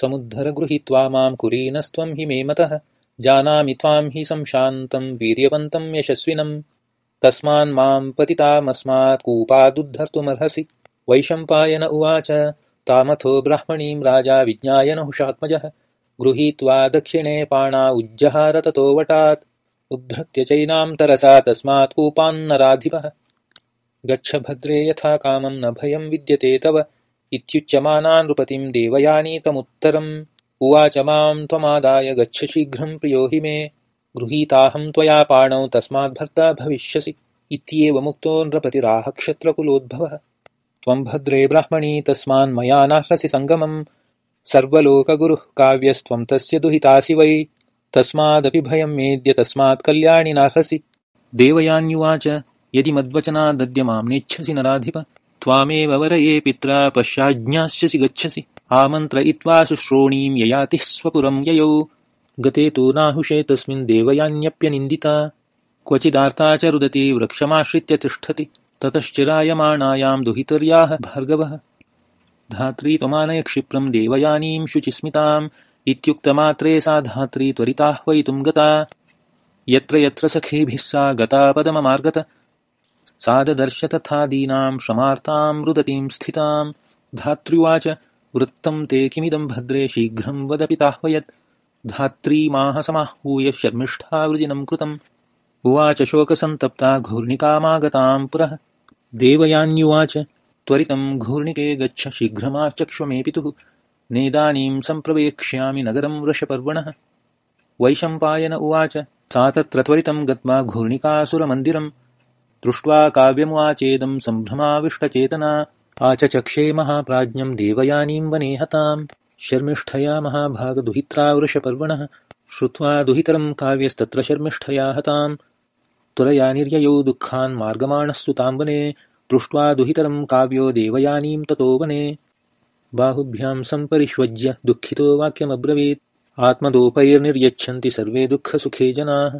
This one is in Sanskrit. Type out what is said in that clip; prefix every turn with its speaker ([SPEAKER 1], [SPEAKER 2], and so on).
[SPEAKER 1] समुद्धरगृहीत्वा मां कुलीनस्त्वं हि मे मतः। जानामि त्वां हि संशान्तं वीर्यवन्तं यशस्विनं। तस्मान्मां पतितामस्मात् कूपादुद्धर्तुमर्हसि। वैशम्पायन उवाच तामथो ब्राह्मणीं राजा विज्ञायनहुषात्मजः गृहीत्वा दक्षिणे पाणा उज्जहार ततो वटात्। उद्धृत्य चैनां तरसा तस्मात् कूपान्नराधिपः। गच्छ भद्रे यथा कामं न भयं विद्यते तव इत्युच्यमाना नृपतिं देवयानीतमुत्तरम्। उवाच मां त्वमादाय गच्छ शीघ्रं प्रियो हि मे। गृहीताहं त्वया पाणौ तस्माद्भर्ता भविष्यसि। इत्येवमुक्तो नृपतिराहक्षत्रकुलोद्भवः। त्वं भद्रे ब्राह्मणी तस्मान्मया नाह्रसि सङ्गमम्। सर्वलोकगुरुः काव्यस्त्वं तस्य दुहितासि वै। तस्मादपि भयं मेद्य तस्मात् कल्याणि नार्हसि देवयान्युवाच यदि मद्वचनादद्य मां नेच्छसि नराधिप त्वामेव वरये पित्रा पश्चाज्ञास्यसि गच्छसि आमन्त्रयित्वा शुश्रोणीं ययातिः स्वपुरं ययौ। गते तु नाहुषे तस्मिन् देवयान्यप्यनिन्दिता। क्वचिदार्ता च रुदती वृक्षमाश्रित्य तिष्ठति। ततश्चिरायमाणायां दुहितर्याः भार्गवः। धात्री त्वमानय क्षिप्रं देवयानीं शुचिस्मिताम्। इत्युक्तमात्रे सा धात्री त्वरिताह्वयितुं गता। यत्र यत्र सखीभिः सा गता पदममार्गत साददर्श तथादीनां क्षमार्तां रुदतीं स्थितां। धात्र्युवाच वृत्तं ते किमिदं भद्रे शीघ्रं वदपिताह्वयत् धात्रीमाहसमाहूय शर्मिष्ठावृजिनं कृतम्। उवाच शोकसन्तप्ता घूर्णिकामागतां पुरः। देवयान्युवाच त्वरितं घूर्णिके गच्छ शीघ्रमाचक्ष्व मे पितुः। नेदानीं सम्प्रवेक्ष्यामि नगरं वृषपर्वणः। वैशम्पायन उवाच सा तत्र त्वरितं गत्वा घूर्णिकासुरमन्दिरं दृष्ट्वा काव्यमुवाचेदं सम्भ्रमाविष्टचेतना आचचक्षे महाप्राज्ञं देवयानीं वने हतां शर्मिष्ठया महाभागदुहित्रा वृषपर्वणः श्रुत्वा दुहितरं काव्यस्तत्र शर्मिष्ठया हताम्। त्वरया निर्ययौ दुःखान् मार्गमाणः सुतां वने दृष्ट्वा दुहितरं काव्यो देवयानीं ततो वने। बाहुभ्यां सम्परिष्वज्य दुःखितो वाक्यमब्रवीत् आत्मदोपैर्निर्यच्छन्ति सर्वे दुःखसुखे जनाः